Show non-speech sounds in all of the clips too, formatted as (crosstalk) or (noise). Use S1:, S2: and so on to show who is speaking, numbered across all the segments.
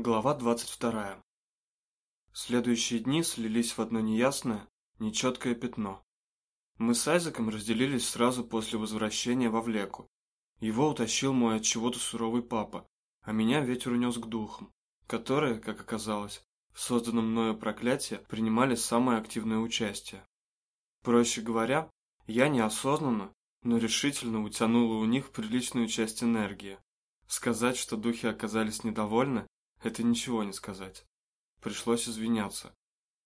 S1: Глава 22. Следующие дни слились в одно неясное, нечеткое пятно. Мы с Айзеком разделились сразу после возвращения во Влеку. Его утащил мой от чего-то суровый папа, а меня ветер унес к духам, которые, как оказалось, в созданном мною проклятии принимали самое активное участие. Проще говоря, я неосознанно, но решительно утянула у них приличную часть энергии. Сказать, что духи оказались недовольны, это ничего не сказать. Пришлось извиняться.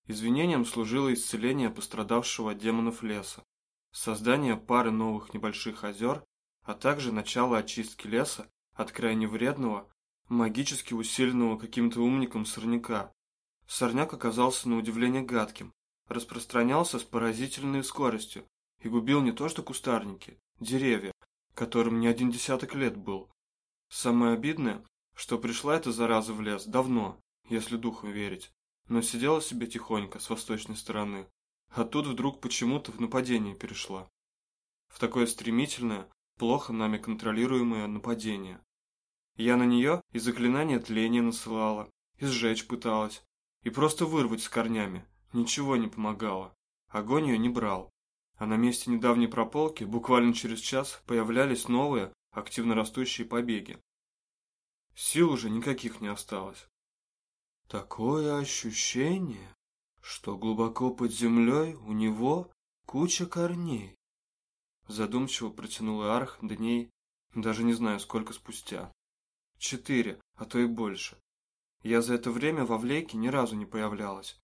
S1: Извинением служило исцеление пострадавшего от демонов леса, создание пары новых небольших озер, а также начало очистки леса от крайне вредного, магически усиленного каким-то умником сорняка. Сорняк оказался на удивление гадким, распространялся с поразительной скоростью и губил не то что кустарники, деревья, которым не один десяток лет был. Самое обидное, что пришла эта зараза в лес давно, если духу верить, но сидела себе тихонько с восточной стороны, а тут вдруг почему-то в нападение перешла. В такое стремительное, плохо нами контролируемое нападение. Я на нее и заклинание тления насылала, и сжечь пыталась, и просто вырвать с корнями, ничего не помогало. Огонь ее не брал. А на месте недавней прополки буквально через час появлялись новые, активно растущие побеги. Сил уже никаких не осталось. Такое ощущение, что глубоко под землей у него куча корней. Задумчиво протянул Арх дней, даже не знаю сколько спустя. Четыре, а то и больше. Я за это время во Влейке ни разу не появлялась.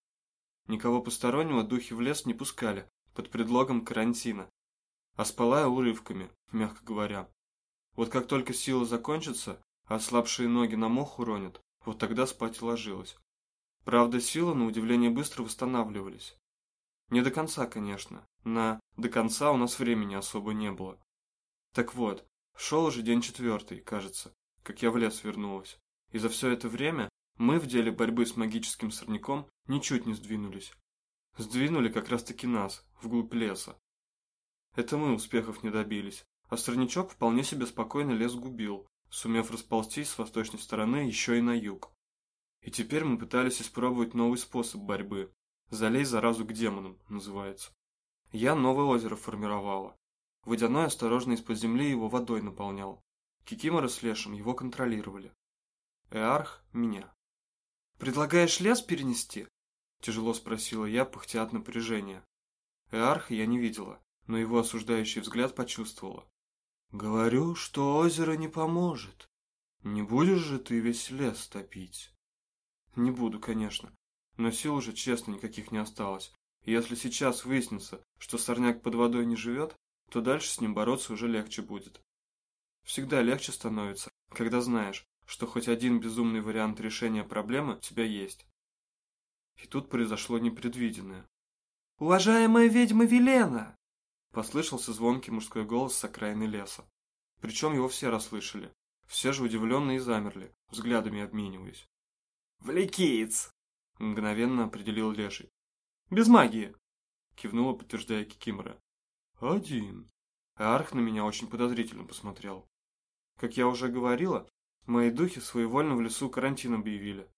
S1: Никого постороннего духи в лес не пускали, под предлогом карантина. А спала я урывками, мягко говоря. Вот как только сила закончится, а слабшие ноги на мох уронят, вот тогда спать и ложилась. Правда, силы, на удивление, быстро восстанавливались. Не до конца, конечно. На «до конца» у нас времени особо не было. Так вот, шел уже день четвертый, кажется, как я в лес вернулась. И за все это время мы в деле борьбы с магическим сорняком ничуть не сдвинулись. Сдвинули как раз-таки нас, вглубь леса. Это мы успехов не добились, а сорнячок вполне себе спокойно лес губил, сумев расползтись с восточной стороны еще и на юг. И теперь мы пытались испробовать новый способ борьбы. «Залей заразу к демонам» называется. Я новое озеро формировала. Водяной осторожно из-под земли его водой наполнял. Кикимора с Лешем его контролировали. Эарх – меня. «Предлагаешь лес перенести?» – тяжело спросила я, пыхтя от напряжения. Эарха я не видела, но его осуждающий взгляд почувствовала. Говорю, что озеро не поможет. Не будешь же ты весь лес топить? Не буду, конечно. Но сил уже честно никаких не осталось. Если сейчас выяснится, что сорняк под водой не живет, то дальше с ним бороться уже легче будет. Всегда легче становится, когда знаешь, что хоть один безумный вариант решения проблемы у тебя есть. И тут произошло непредвиденное. «Уважаемая ведьма Велена!» Послышался звонкий мужской голос с окраины леса. Причем его все расслышали. Все же удивленно и замерли, взглядами обмениваясь.
S2: «Влекиец!»
S1: – мгновенно определил Леший. «Без магии!» – кивнула, подтверждая Кикимора. «Один». Арх на меня очень подозрительно посмотрел. Как я уже говорила, мои духи своевольно в лесу карантин объявили.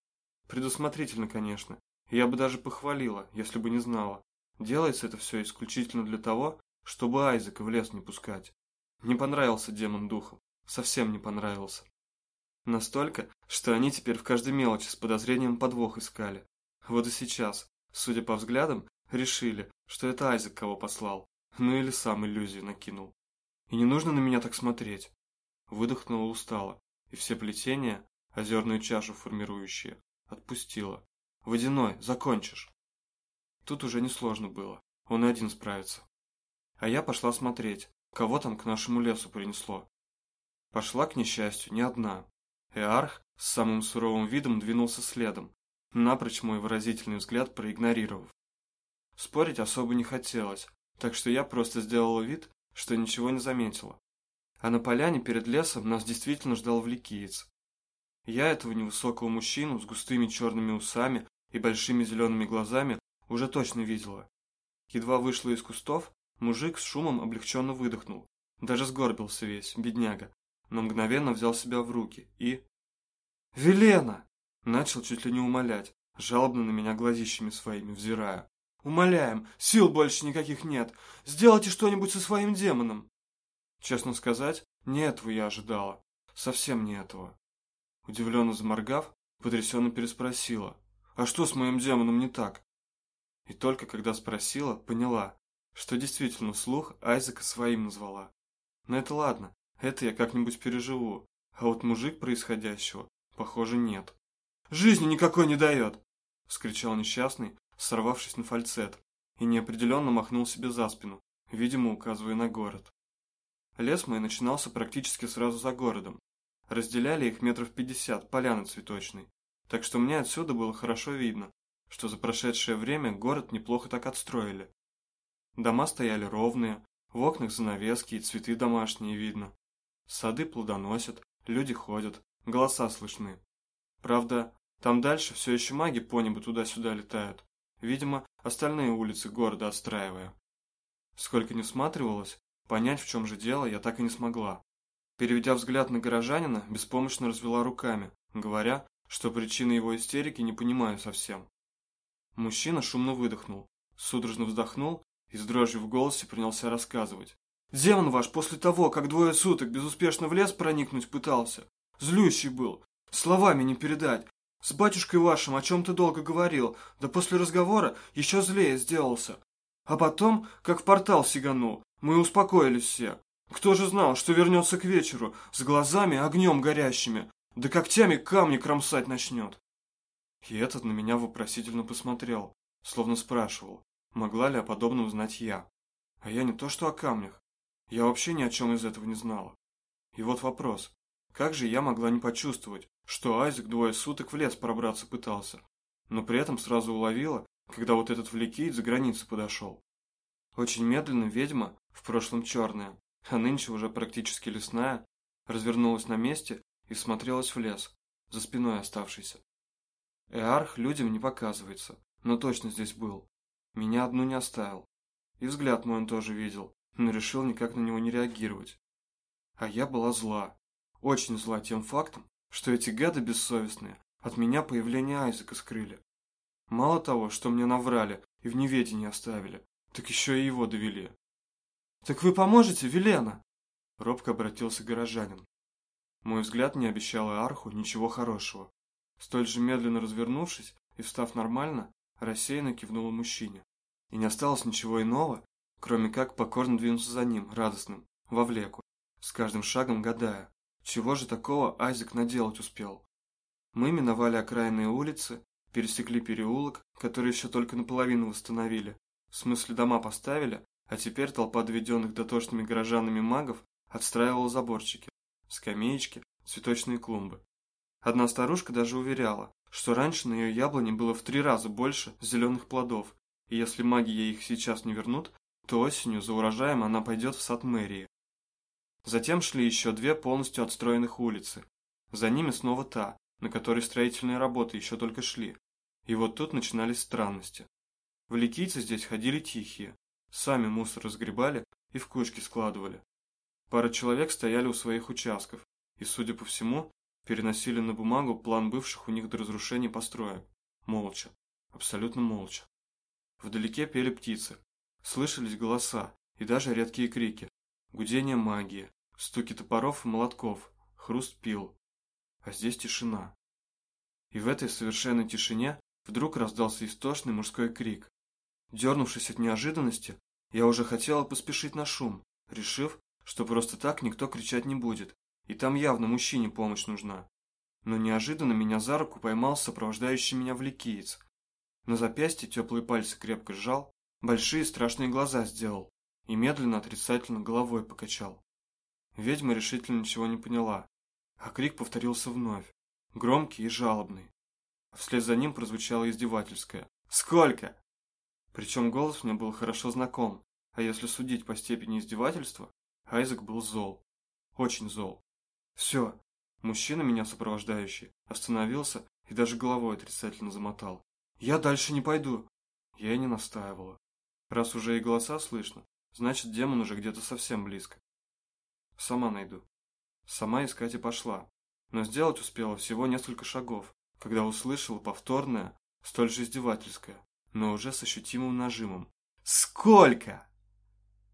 S1: Предусмотрительно, конечно. Я бы даже похвалила, если бы не знала. Делается это все исключительно для того, чтобы Айзека в лес не пускать. Не понравился демон духом, совсем не понравился. Настолько, что они теперь в каждой мелочи с подозрением подвох искали. Вот и сейчас, судя по взглядам, решили, что это Айзек кого послал, ну или сам иллюзию накинул. И не нужно на меня так смотреть. Выдохнула устало, и все плетения, озерную чашу формирующие, отпустила. Водяной, закончишь. Тут уже несложно было, он и один справится. А я пошла смотреть, кого там к нашему лесу принесло. Пошла, к несчастью, не одна. Эарх с самым суровым видом двинулся следом, напрочь мой выразительный взгляд проигнорировав. Спорить особо не хотелось, так что я просто сделала вид, что ничего не заметила. А на поляне перед лесом нас действительно ждал влекиец. Я этого невысокого мужчину с густыми черными усами и большими зелеными глазами уже точно видела. Едва вышла из кустов, Мужик с шумом облегченно выдохнул. Даже сгорбился весь, бедняга, но мгновенно взял себя в руки и... «Велена!» Начал чуть ли не умолять, жалобно на меня глазищами своими взирая. «Умоляем, сил больше никаких нет. Сделайте что-нибудь со своим демоном!» Честно сказать, не этого я ожидала. Совсем не этого. Удивленно заморгав, потрясенно переспросила. «А что с моим демоном не так?» И только когда спросила, поняла, что действительно вслух Айзека своим назвала. Но это ладно, это я как-нибудь переживу, а вот мужик происходящего, похоже, нет. «Жизни никакой не дает!» – вскричал несчастный, сорвавшись на фальцет, и неопределенно махнул себе за спину, видимо, указывая на город. Лес мой начинался практически сразу за городом. Разделяли их метров пятьдесят, поляны цветочной, так что мне отсюда было хорошо видно, что за прошедшее время город неплохо так отстроили. Дома стояли ровные, в окнах занавески и цветы домашние видно. Сады плодоносят, люди ходят, голоса слышны. Правда, там дальше все еще маги по небу туда-сюда летают. Видимо, остальные улицы города отстраивая. Сколько не всматривалась, понять, в чем же дело, я так и не смогла. Переведя взгляд на горожанина, беспомощно развела руками, говоря, что причины его истерики не понимаю совсем. Мужчина шумно выдохнул, судорожно вздохнул и с дрожью в голосе принялся рассказывать. «Демон ваш после того, как двое суток безуспешно в лес проникнуть пытался, злющий был, словами не передать. С батюшкой вашим о чем-то долго говорил, да после разговора еще злее сделался. А потом, как в портал сиганул, мы успокоились все. Кто же знал, что вернется к вечеру, с глазами огнем горящими, да когтями камни кромсать начнет?» И этот на меня вопросительно посмотрел, словно спрашивал, могла ли о подобном знать я. А я не то что о камнях, я вообще ни о чем из этого не знала. И вот вопрос, как же я могла не почувствовать, что Айзек двое суток в лес пробраться пытался, но при этом сразу уловила, когда вот этот влекиет за границу подошел. Очень медленно ведьма, в прошлом черная, а нынче уже практически лесная, развернулась на месте и смотрелась в лес, за спиной оставшийся. Эарх людям не показывается, но точно здесь был. Меня одну не оставил. И взгляд мой он тоже видел, но решил никак на него не реагировать. А я была зла. Очень зла тем фактом, что эти гады бессовестные от меня появление Айзека скрыли. Мало того, что мне наврали и в неведении оставили, так еще и его довели. «Так вы поможете, Велена?» Робко обратился горожанин. Мой взгляд не обещал Арху ничего хорошего. Столь же медленно развернувшись и встав нормально, рассеянно кивнула мужчине. И не осталось ничего иного, кроме как покорно двинуться за ним, радостным, во влеку, с каждым шагом гадая, чего же такого Айзек наделать успел. Мы миновали окраинные улицы, пересекли переулок, который еще только наполовину восстановили, в смысле дома поставили, а теперь толпа доведенных дотошными горожанами магов отстраивала заборчики, скамеечки, цветочные клумбы. Одна старушка даже уверяла, что раньше на ее яблоне было в три раза больше зеленых плодов, и если маги ей их сейчас не вернут, то осенью за урожаем она пойдет в сад мэрии. Затем шли еще две полностью отстроенных улицы. За ними снова та, на которой строительные работы еще только шли. И вот тут начинались странности. Валикийцы здесь ходили тихие, сами мусор разгребали и в кучки складывали. Пара человек стояли у своих участков, и, судя по всему, переносили на бумагу план бывших у них до разрушения построек. Молча. Абсолютно молча. Вдалеке пели птицы. Слышались голоса и даже редкие крики. Гудение магии, стуки топоров и молотков, хруст пил. А здесь тишина. И в этой совершенной тишине вдруг раздался истошный мужской крик. Дернувшись от неожиданности, я уже хотела поспешить на шум, решив, что просто так никто кричать не будет, и там явно мужчине помощь нужна. Но неожиданно меня за руку поймал сопровождающий меня влекиец. На запястье теплые пальцы крепко сжал, большие страшные глаза сделал и медленно отрицательно головой покачал. Ведьма решительно ничего не поняла, а крик повторился вновь, громкий и жалобный. Вслед за ним прозвучало издевательское «Сколько?». Причем голос мне был хорошо знаком, а если судить по степени издевательства, Айзек был зол. Очень зол. Все. Мужчина, меня сопровождающий, остановился и даже головой отрицательно замотал. Я дальше не пойду. Я и не настаивала. Раз уже и голоса слышно, значит демон уже где-то совсем близко. Сама найду. Сама искать и пошла. Но сделать успела всего несколько шагов, когда услышала повторное, столь же издевательское, но уже с ощутимым нажимом. «Сколько?»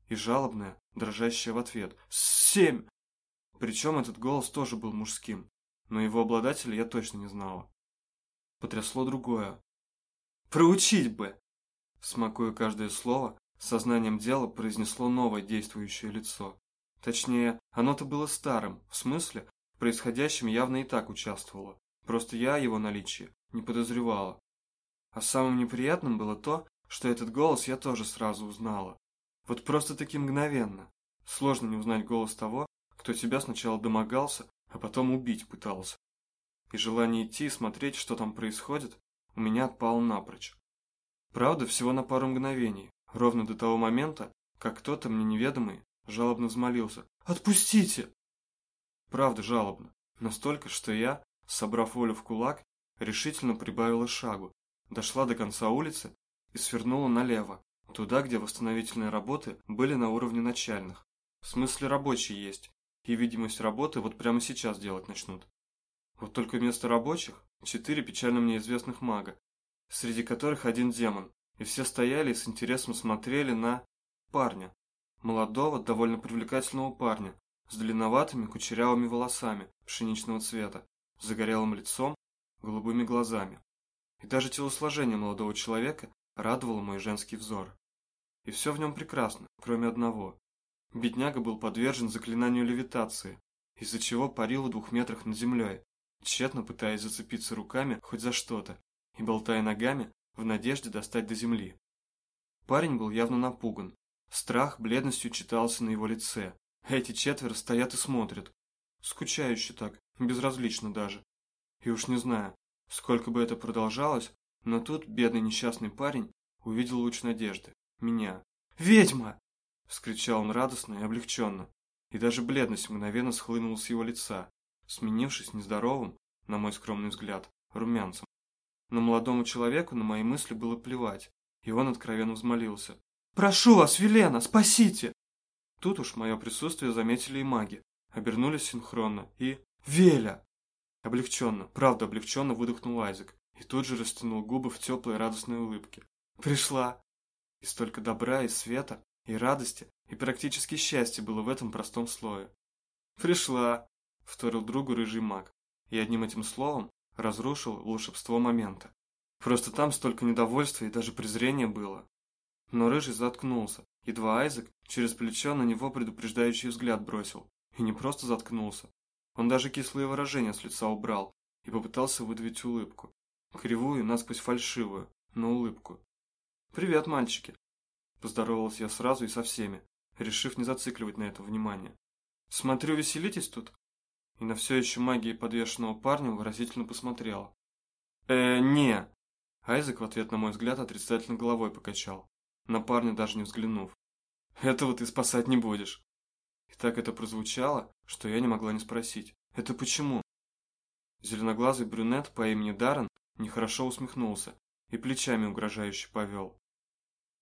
S1: И жалобное, дрожащее в ответ. «Семь!» Причем этот голос тоже был мужским, но его обладателя я точно не знала. Потрясло другое. «Проучить бы!» Смакуя каждое слово, сознанием дела произнесло новое действующее лицо. Точнее, оно-то было старым, в смысле, в происходящем явно и так участвовало. Просто я его наличии не подозревала. А самым неприятным было то, что этот голос я тоже сразу узнала. Вот просто-таки мгновенно. Сложно не узнать голос того, кто тебя сначала домогался, а потом убить пытался. И желание идти и смотреть, что там происходит, у меня отпало напрочь. Правда, всего на пару мгновений, ровно до того момента, как кто-то мне неведомый жалобно взмолился «Отпустите!». Правда, жалобно. Настолько, что я, собрав волю в кулак, решительно прибавила шагу, дошла до конца улицы и свернула налево, туда, где восстановительные работы были на уровне начальных. В смысле рабочие есть, и видимость работы вот прямо сейчас делать начнут. Вот только вместо рабочих четыре печально мне известных мага, среди которых один демон, и все стояли и с интересом смотрели на парня. Молодого, довольно привлекательного парня, с длинноватыми кучерявыми волосами пшеничного цвета, загорелым лицом, голубыми глазами. И даже телосложение молодого человека радовало мой женский взор. И все в нем прекрасно, кроме одного. Бедняга был подвержен заклинанию левитации, из-за чего парил в двух метрах над землей, тщетно пытаясь зацепиться руками хоть за что-то и болтая ногами в надежде достать до земли. Парень был явно напуган. Страх бледностью читался на его лице. Эти четверо стоят и смотрят. Скучающе так, безразлично даже. И уж не знаю, сколько бы это продолжалось, но тут бедный несчастный парень увидел луч надежды. Меня. «Ведьма!» – вскричал он радостно и облегченно. И даже бледность мгновенно схлынула с его лица, сменившись нездоровым, на мой скромный взгляд, румянцем. Но молодому человеку на мои мысли было плевать, и он откровенно взмолился. «Прошу вас, Велена, спасите!» Тут уж мое присутствие заметили и маги, обернулись синхронно, и... «Веля!» Облегченно, правда облегченно выдохнул Айзек, и тут же растянул губы в теплой радостной улыбке. «Пришла!» И столько добра и света, и радости, и практически счастья было в этом простом слое. «Пришла!» — вторил другу рыжий маг, и одним этим словом разрушил волшебство момента. Просто там столько недовольства и даже презрения было. Но рыжий заткнулся, едва Айзек через плечо на него предупреждающий взгляд бросил. И не просто заткнулся. Он даже кислые выражения с лица убрал и попытался выдавить улыбку. Кривую, насквозь фальшивую, но улыбку. «Привет, мальчики!» Поздоровался я сразу и со всеми, решив не зацикливать на это внимание. «Смотрю, веселитесь тут?» И на все еще магии подвешенного парня выразительно посмотрела. «Э, не!» Айзек в ответ на мой взгляд отрицательно головой покачал, на парня даже не взглянув. «Этого ты спасать не будешь!» И так это прозвучало, что я не могла не спросить. «Это почему?» Зеленоглазый брюнет по имени Даррен нехорошо усмехнулся и плечами угрожающе повел.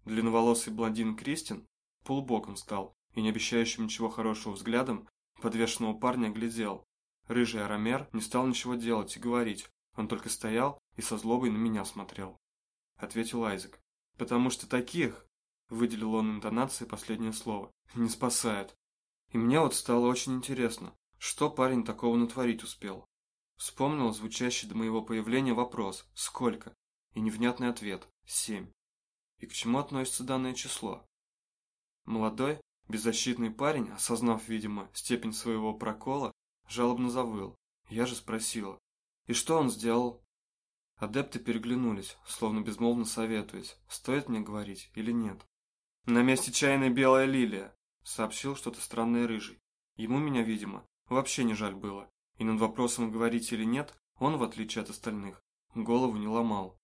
S1: Длинноволосый блондин Кристин полубоком стал и не обещающим ничего хорошего взглядом подвешенного парня глядел. Рыжий Арамер не стал ничего делать и говорить, он только стоял и со злобой на меня смотрел. Ответил Айзек. «Потому что таких...» Выделил он интонацией последнее слово. «Не спасают». И мне вот стало очень интересно, что парень такого натворить успел. Вспомнил звучащий до моего появления вопрос «Сколько?» и невнятный ответ «Семь». И к чему относится данное число? Молодой, беззащитный парень, осознав, видимо, степень своего прокола, жалобно завыл. Я же спросила. И что он сделал? Адепты переглянулись, словно безмолвно советуясь, стоит мне говорить или нет. «На месте чайной белая лилия», — сообщил что-то странное рыжий. Ему меня, видимо, вообще не жаль было, и над вопросом говорить или нет, он, в отличие от остальных, голову не ломал.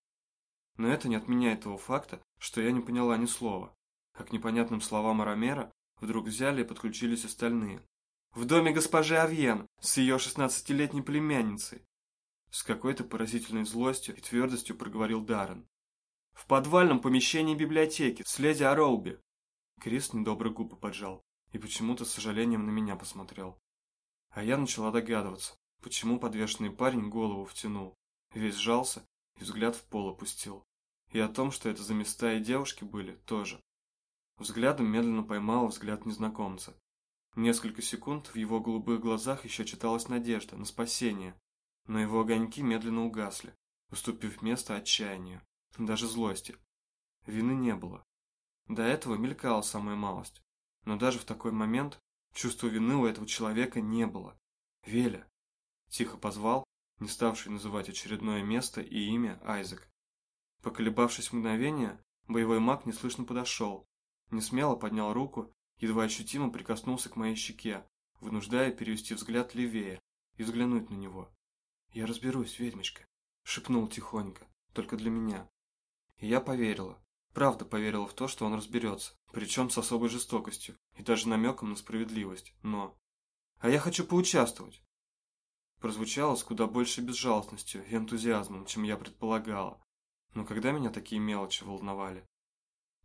S1: Но это не отменяет того факта, что я не поняла ни слова. А к непонятным словам Арамера вдруг взяли и подключились остальные. «В доме госпожи Авьен с ее шестнадцатилетней племянницей!» С какой-то поразительной злостью и твердостью проговорил Даррен. «В подвальном помещении библиотеки с леди Ароуби!» Крис недобро губы поджал и почему-то с сожалением на меня посмотрел. А я начала догадываться, почему подвешенный парень голову втянул. весь сжался и взгляд в пол опустил. И о том, что это за места и девушки были, тоже. Взглядом медленно поймал взгляд незнакомца. Несколько секунд в его голубых глазах еще читалась надежда на спасение, но его огоньки медленно угасли, уступив место отчаянию, даже злости. Вины не было. До этого мелькала самая малость, но даже в такой момент чувства вины у этого человека не было. «Веля!» – тихо позвал, не ставший называть очередное место и имя Айзек. Поколебавшись мгновение, боевой маг неслышно подошел, несмело поднял руку, едва ощутимо прикоснулся к моей щеке, вынуждая перевести взгляд левее и взглянуть на него. «Я разберусь, ведьмочка», — шепнул тихонько, только для меня. И я поверила, правда поверила в то, что он разберется, причем с особой жестокостью и даже намеком на справедливость, но... «А я хочу поучаствовать!» Прозвучало с куда большей безжалостностью и энтузиазмом, чем я предполагала. Но когда меня такие мелочи волновали?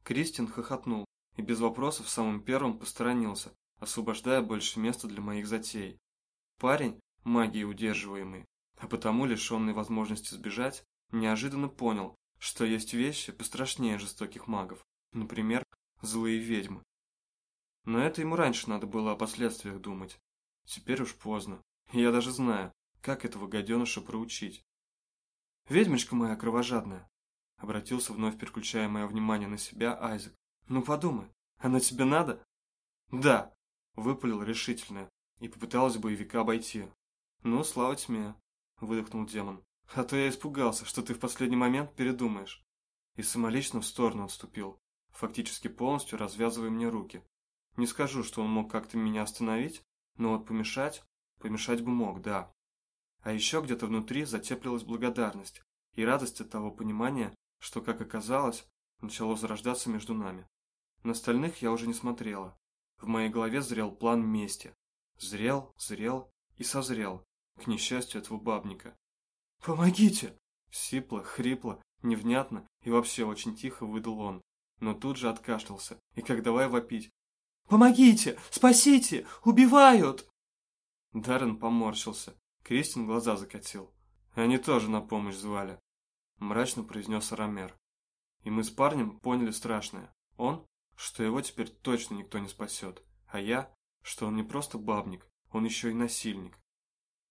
S1: Кристин хохотнул и без вопросов самым первым посторонился, освобождая больше места для моих затей. Парень, магией удерживаемый, а потому лишенный возможности сбежать, неожиданно понял, что есть вещи пострашнее жестоких магов, например, злые ведьмы. Но это ему раньше надо было о последствиях думать. Теперь уж поздно. Я даже знаю, как этого гаденыша проучить. «Ведьмочка моя кровожадная!» Обратился вновь переключая мое внимание на себя Айзек. «Ну подумай, оно тебе надо?» «Да!» Выпалил решительно и попыталась боевика обойти. «Ну, слава тьме!» Выдохнул демон. «А то я испугался, что ты в последний момент передумаешь!» И самолично в сторону отступил, фактически полностью развязывая мне руки. Не скажу, что он мог как-то меня остановить, но вот помешать, помешать бы мог, да. А еще где-то внутри затеплилась благодарность и радость от того понимания, что, как оказалось, начало зарождаться между нами. На остальных я уже не смотрела. В моей голове зрел план мести. Зрел, зрел и созрел, к несчастью этого бабника. «Помогите!» Сипло, хрипло, невнятно и вообще очень тихо выдал он, но тут же откашлялся и как давай вопить. «Помогите! Спасите! Убивают!» Даррен поморщился. Кристин глаза закатил. Они тоже на помощь звали. Мрачно произнес Арамер. И мы с парнем поняли страшное. Он, что его теперь точно никто не спасет. А я, что он не просто бабник, он еще и насильник.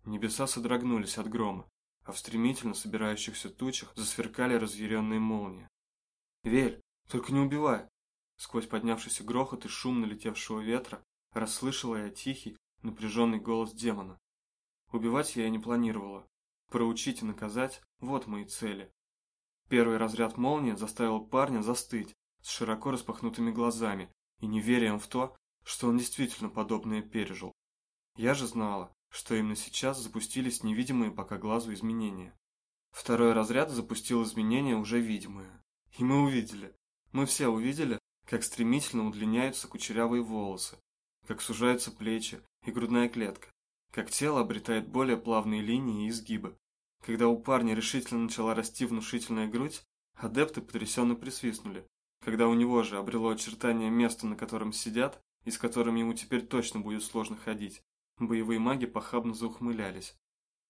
S1: Небеса содрогнулись от грома, а в стремительно собирающихся тучах засверкали разъяренные молнии. «Вель, только не убивай!» Сквозь поднявшийся грохот и шум налетевшего ветра расслышала я тихий, напряженный голос демона. Убивать я и не планировала. Проучить и наказать – вот мои цели. Первый разряд молнии заставил парня застыть с широко распахнутыми глазами и неверием в то, что он действительно подобное пережил. Я же знала, что именно сейчас запустились невидимые пока глазу изменения. Второй разряд запустил изменения уже видимые. И мы увидели, мы все увидели, как стремительно удлиняются кучерявые волосы, как сужаются плечи и грудная клетка, как тело обретает более плавные линии и изгибы. Когда у парня решительно начала расти внушительная грудь, адепты потрясенно присвистнули. Когда у него же обрело очертания места, на котором сидят, и с которым ему теперь точно будет сложно ходить, боевые маги похабно заухмылялись.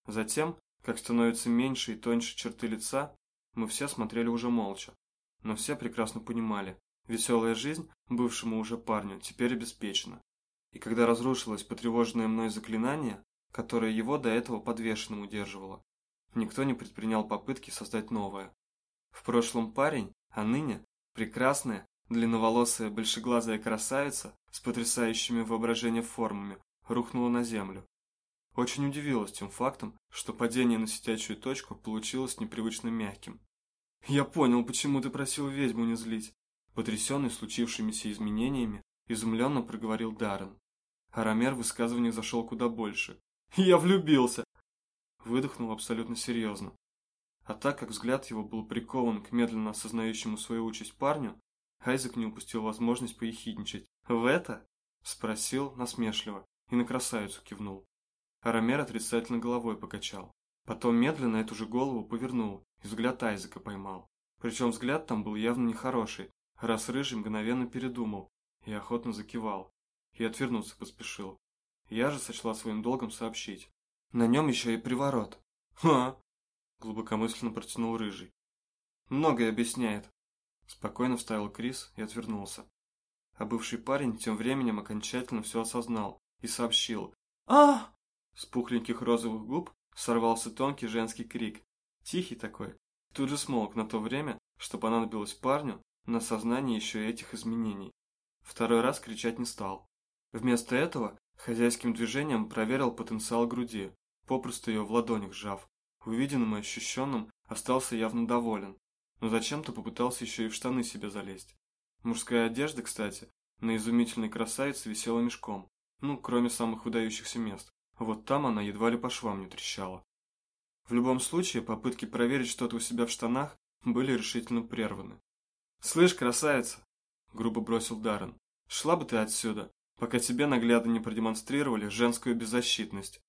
S1: Затем, как становятся меньше и тоньше черты лица, мы все смотрели уже молча. Но все прекрасно понимали, Веселая жизнь бывшему уже парню теперь обеспечена. И когда разрушилось потревоженное мной заклинание, которое его до этого подвешенным удерживало, никто не предпринял попытки создать новое. В прошлом парень, а ныне прекрасная, длинноволосая, большеглазая красавица с потрясающими воображение формами рухнула на землю. Очень удивилась тем фактом, что падение на сидячую точку получилось непривычно мягким. «Я понял, почему ты просил ведьму не злить», Потрясенный случившимися изменениями, изумленно проговорил Даррен. Арамер в высказываниях зашел куда больше. (laughs) «Я влюбился!» Выдохнул абсолютно серьезно. А так как взгляд его был прикован к медленно осознающему свою участь парню, Айзек не упустил возможность поехидничать. «В это?» – спросил насмешливо и на красавицу кивнул. Арамер отрицательно головой покачал. Потом медленно эту же голову повернул и взгляд Айзека поймал. Причем взгляд там был явно нехороший, раз Рыжий мгновенно передумал и охотно закивал, и отвернуться поспешил. Я же сочла своим долгом сообщить. На нем еще и приворот. Ха! глубокомысленно протянул Рыжий. Многое объясняет. Спокойно вставил Крис и отвернулся. А бывший парень тем временем окончательно все осознал и сообщил. а С пухленьких розовых губ сорвался тонкий женский крик. Тихий такой. Тут же смолк на то время, что понадобилось парню на сознание еще этих изменений. Второй раз кричать не стал. Вместо этого хозяйским движением проверил потенциал груди, попросту ее в ладонях сжав. Увиденным и ощущенным остался явно доволен, но зачем-то попытался еще и в штаны себе залезть. Мужская одежда, кстати, на изумительной красавице висела мешком, ну, кроме самых выдающихся мест. Вот там она едва ли по швам не трещала. В любом случае, попытки проверить что-то у себя в штанах были решительно прерваны. «Слышь, красавица!» – грубо бросил Даррен. «Шла бы ты отсюда, пока тебе наглядно не продемонстрировали женскую беззащитность».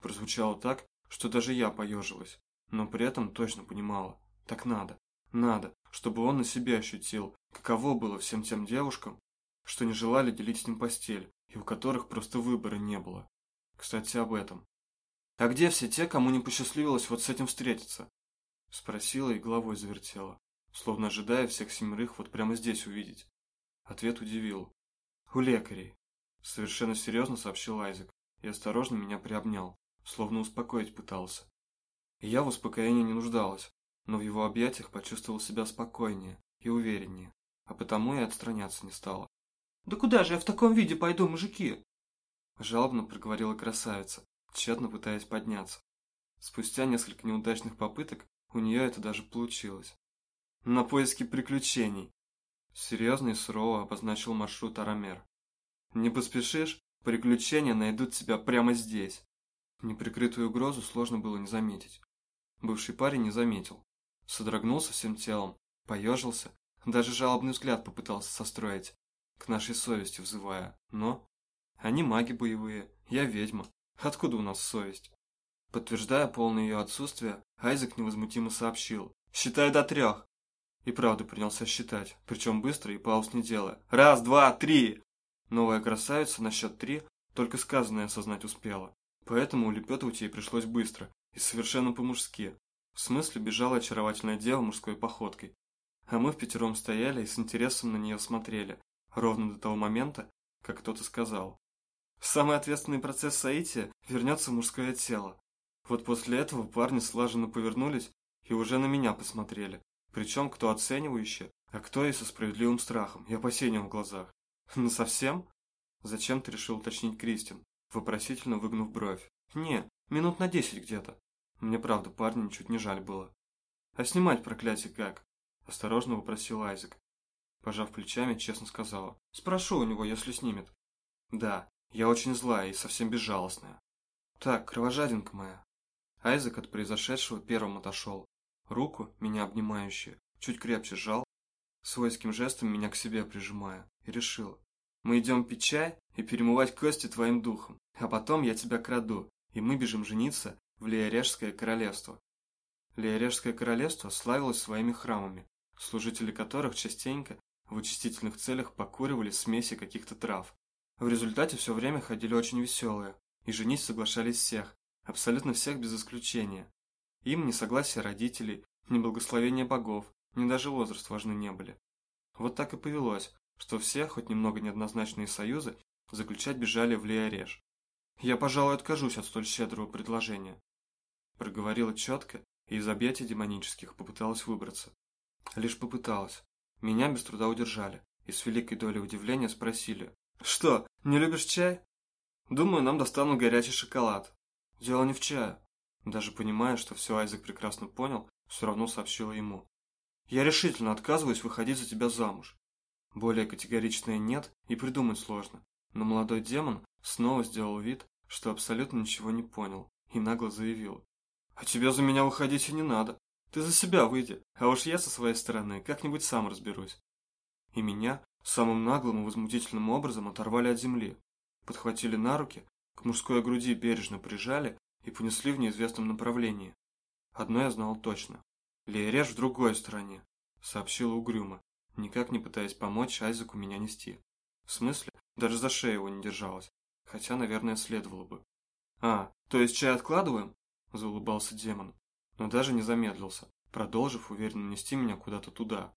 S1: Прозвучало так, что даже я поежилась, но при этом точно понимала. Так надо, надо, чтобы он на себе ощутил, каково было всем тем девушкам, что не желали делить с ним постель, и у которых просто выбора не было. Кстати, об этом. «А где все те, кому не посчастливилось вот с этим встретиться?» Спросила и головой завертела, словно ожидая всех семерых вот прямо здесь увидеть. Ответ удивил. «У лекарей», — совершенно серьезно сообщил Айзек и осторожно меня приобнял, словно успокоить пытался. И я в успокоении не нуждалась, но в его объятиях почувствовал себя спокойнее и увереннее, а потому и отстраняться не стала. «Да куда же я в таком виде пойду, мужики?» Жалобно проговорила красавица, тщетно пытаясь подняться. Спустя несколько неудачных попыток у нее это даже получилось. «На поиски приключений!» Серьезно и сурово обозначил маршрут Арамер. «Не поспешишь, приключения найдут тебя прямо здесь!» Неприкрытую угрозу сложно было не заметить. Бывший парень не заметил. Содрогнулся всем телом, поежился, даже жалобный взгляд попытался состроить, к нашей совести взывая, но... Они маги боевые, я ведьма, откуда у нас совесть? Подтверждая полное ее отсутствие, Айзек невозмутимо сообщил. «Считай до трех!» И правда принялся считать, причем быстро и пауз не делая. «Раз, два, три!» Новая красавица на счет три только сказанное осознать успела. Поэтому улепетывать ей пришлось быстро и совершенно по-мужски. В смысле бежала очаровательная дева мужской походкой. А мы в пятером стояли и с интересом на нее смотрели, ровно до того момента, как кто-то сказал. самый ответственный процесс соития вернется мужское тело. Вот после этого парни слаженно повернулись и уже на меня посмотрели. Причем кто оценивающе, а кто и со справедливым страхом и опасением в глазах. (laughs) Ну совсем? Зачем ты решил уточнить Кристин? Вопросительно выгнув бровь. «Не, минут на десять где-то». Мне правда парня чуть не жаль было. «А снимать проклятие как?» Осторожно вопросил Айзек. Пожав плечами, честно сказала. «Спрошу у него, если снимет». «Да, я очень злая и совсем безжалостная». «Так, кровожадинка моя». Айзек от произошедшего первым отошел. Руку, меня обнимающую, чуть крепче сжал, свойским жестом меня к себе прижимая, и решил. Мы идем пить чай и перемывать кости твоим духом, а потом я тебя краду, и мы бежим жениться в Леорешское королевство. Леорешское королевство славилось своими храмами, служители которых частенько в очистительных целях покуривали смеси каких-то трав. В результате все время ходили очень веселые, и женить соглашались всех, абсолютно всех без исключения. Им ни согласия родителей, ни благословения богов, ни даже возраст важны не были. Вот так и повелось, что все, хоть немного неоднозначные союзы, заключать бежали в Леореш. «Я, пожалуй, откажусь от столь щедрого предложения», проговорила четко и из объятий демонических попыталась выбраться. Лишь попыталась. Меня без труда удержали и с великой долей удивления спросили. «Что, не любишь чай?» «Думаю, нам достанут горячий шоколад». «Дело не в чае». Даже понимая, что все Айзек прекрасно понял, все равно сообщила ему. «Я решительно отказываюсь выходить за тебя замуж. Более категоричное «нет» и придумать сложно. Но молодой демон снова сделал вид, что абсолютно ничего не понял, и нагло заявил. «А тебе за меня выходить и не надо. Ты за себя выйди, а уж я со своей стороны как-нибудь сам разберусь». И меня самым наглым и возмутительным образом оторвали от земли, подхватили на руки, к мужской груди бережно прижали и понесли в неизвестном направлении. Одно я знал точно. Леереш в другой стороне, сообщила угрюмо, никак не пытаясь помочь Айзеку меня нести. В смысле, даже за шею его не держалась, хотя, наверное, следовало бы. «А, то есть чай откладываем?» – заулыбался демон. но даже не замедлился, продолжив уверенно нести меня куда-то туда.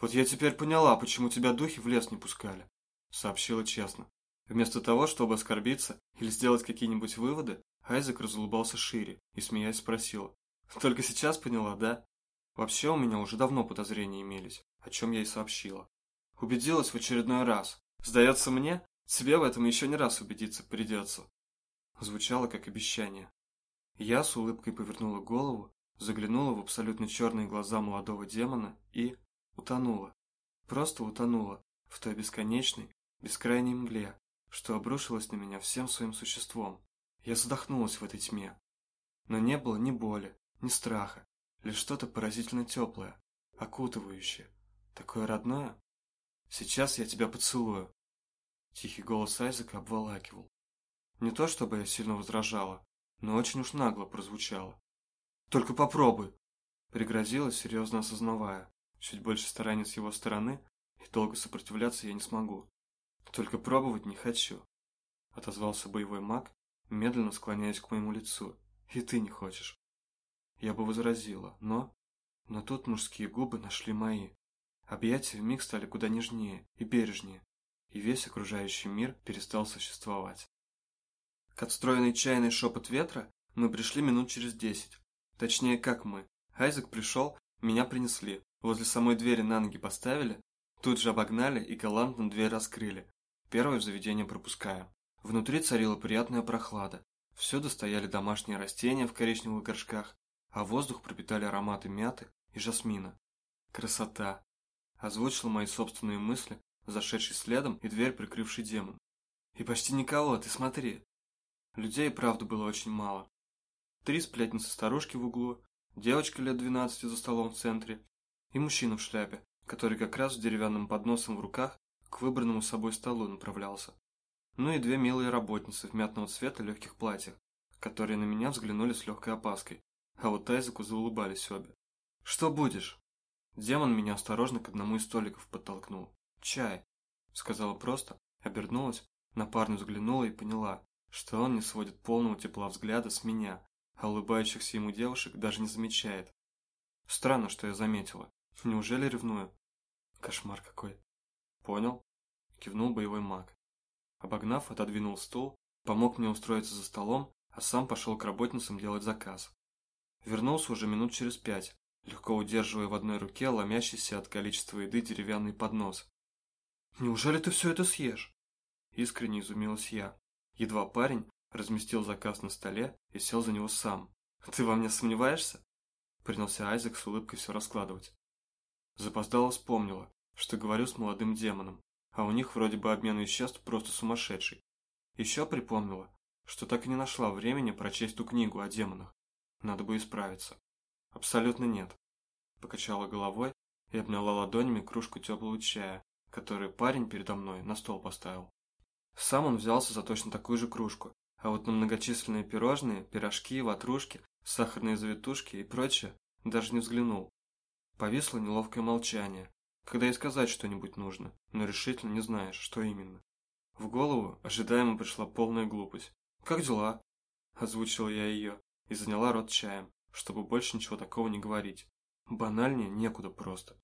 S1: «Вот я теперь поняла, почему тебя духи в лес не пускали», — сообщила честно. Вместо того, чтобы оскорбиться или сделать какие-нибудь выводы, Айзек разулыбался шире и, смеясь, спросила. «Только сейчас поняла, да?» Вообще у меня уже давно подозрения имелись, о чем я и сообщила. Убедилась в очередной раз. Сдается мне, тебе в этом еще не раз убедиться придется. Звучало как обещание. Я с улыбкой повернула голову, заглянула в абсолютно черные глаза молодого демона и утонула. Просто утонула в той бесконечной, бескрайней мгле, что обрушилось на меня всем своим существом. Я задохнулась в этой тьме. Но не было ни боли, ни страха, лишь что-то поразительно теплое, окутывающее, такое родное. Сейчас я тебя поцелую. Тихий голос Айзека обволакивал. Не то чтобы я сильно возражала, но очень уж нагло прозвучало. «Только попробуй!» Пригрозила, серьезно осознавая. Чуть больше стараний с его стороны, и долго сопротивляться я не смогу. Только пробовать не хочу. Отозвался боевой маг, медленно склоняясь к моему лицу. И ты не хочешь. Я бы возразила, но... Но тут мужские губы нашли мои. Объятия вмиг стали куда нежнее и бережнее, и весь окружающий мир перестал существовать. К отстроенной чайной шепот ветра мы пришли минут через десять. Точнее, как мы. Айзек пришел, меня принесли, возле самой двери на ноги поставили, тут же обогнали и галантно дверь раскрыли, первое заведение пропуская. Внутри царила приятная прохлада. Всюду стояли домашние растения в коричневых горшках, а воздух пропитали ароматы мяты и жасмина. Красота! Озвучил мои собственные мысли, зашедший следом и дверь прикрывший демон. И почти никого, ты смотри. Людей, правда, было очень мало. Три сплетницы-старушки в углу, девочка лет двенадцати за столом в центре и мужчина в шляпе, который как раз с деревянным подносом в руках к выбранному собой столу направлялся. Ну и две милые работницы в мятного цвета легких платьях, которые на меня взглянули с легкой опаской, а вот Айзеку заулыбались обе. «Что будешь?» Демон меня осторожно к одному из столиков подтолкнул. «Чай», — сказала просто, обернулась, на парня взглянула и поняла, что он не сводит полного тепла взгляда с меня, а улыбающихся ему девушек даже не замечает. Странно, что я заметила. Неужели ревную? Кошмар какой. Понял? Кивнул боевой маг. Обогнав, отодвинул стул, помог мне устроиться за столом, а сам пошел к работницам делать заказ. Вернулся уже минут через пять, легко удерживая в одной руке ломящийся от количества еды деревянный поднос. «Неужели ты все это съешь?» Искренне изумилась я. Едва парень разместил заказ на столе и сел за него сам. «Ты во мне сомневаешься?» Принялся Айзек с улыбкой все раскладывать. Запоздало вспомнила, что говорю с молодым демоном, а у них вроде бы обмен веществ просто сумасшедший. Еще припомнила, что так и не нашла времени прочесть ту книгу о демонах. Надо бы исправиться. Абсолютно нет. Покачала головой и обняла ладонями кружку теплого чая, который парень передо мной на стол поставил. Сам он взялся за точно такую же кружку, а вот на многочисленные пирожные, пирожки, ватрушки, сахарные завитушки и прочее даже не взглянул. Повисло неловкое молчание, когда и сказать что-нибудь нужно, но решительно не знаешь, что именно. В голову ожидаемо пришла полная глупость. «Как дела?» Озвучила я ее и заняла рот чаем, чтобы больше ничего такого не говорить. Банальнее некуда просто.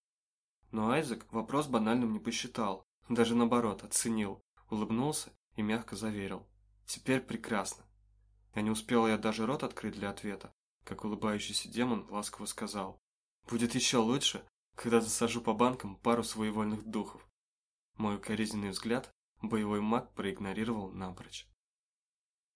S1: Но Айзек вопрос банальным не посчитал, даже наоборот, оценил, улыбнулся и мягко заверил. «Теперь прекрасно». А не успела я даже рот открыть для ответа, как улыбающийся демон ласково сказал. «Будет еще лучше, когда засажу по банкам пару своевольных духов». Мой укоризненный взгляд боевой маг проигнорировал напрочь.